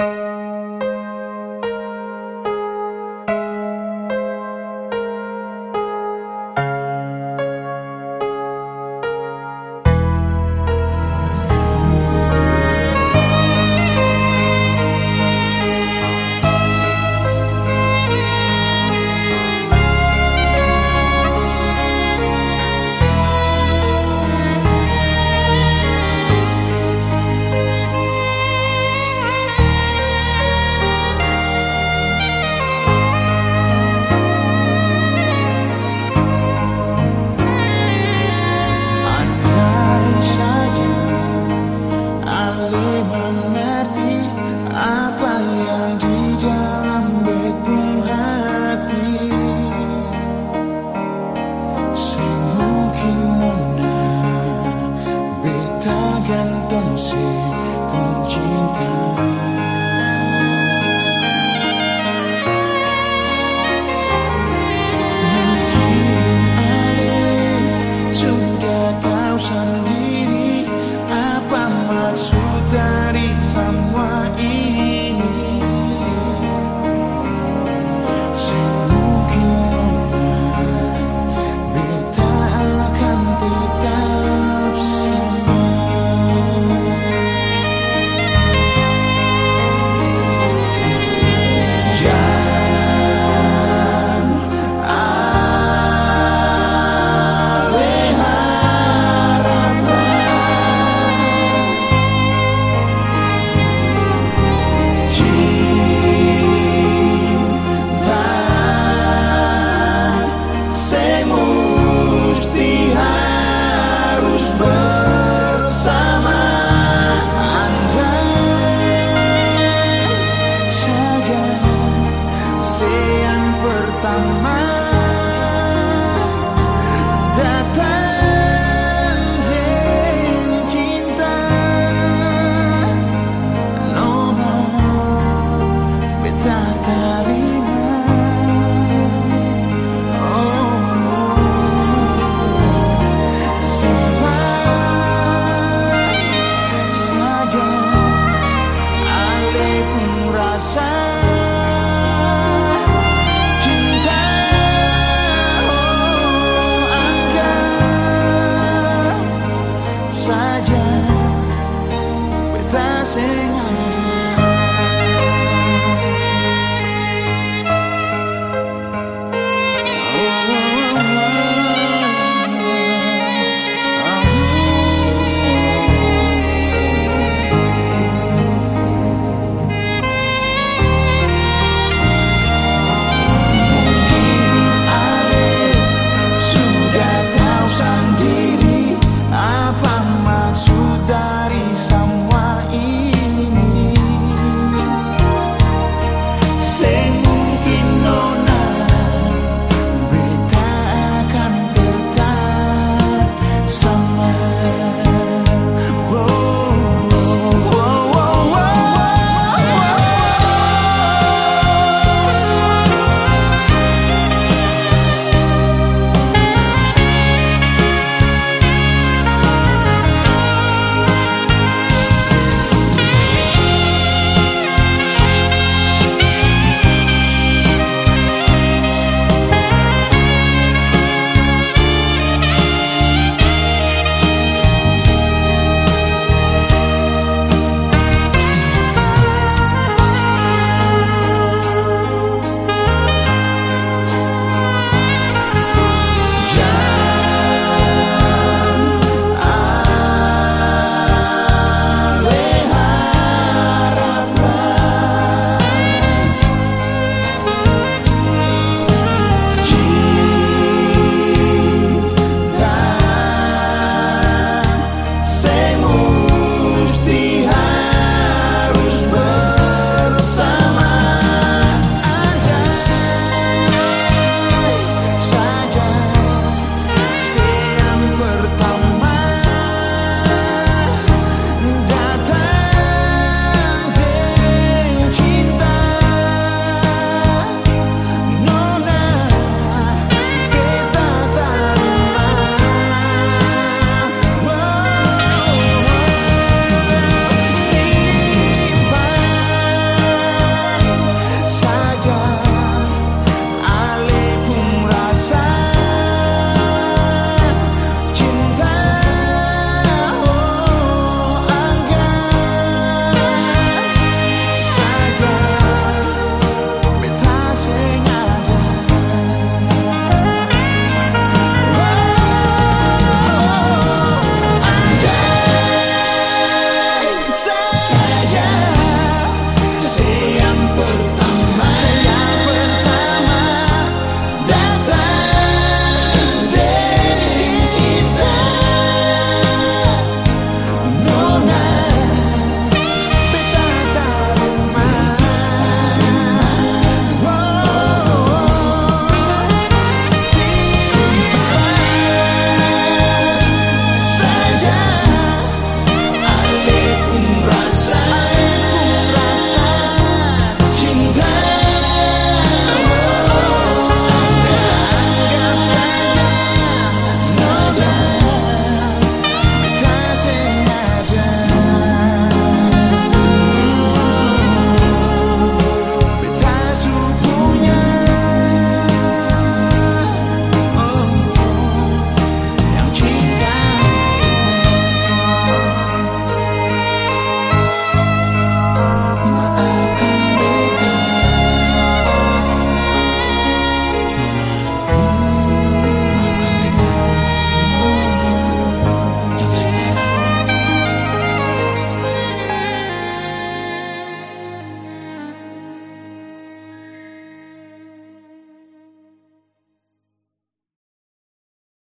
Música 都不能不。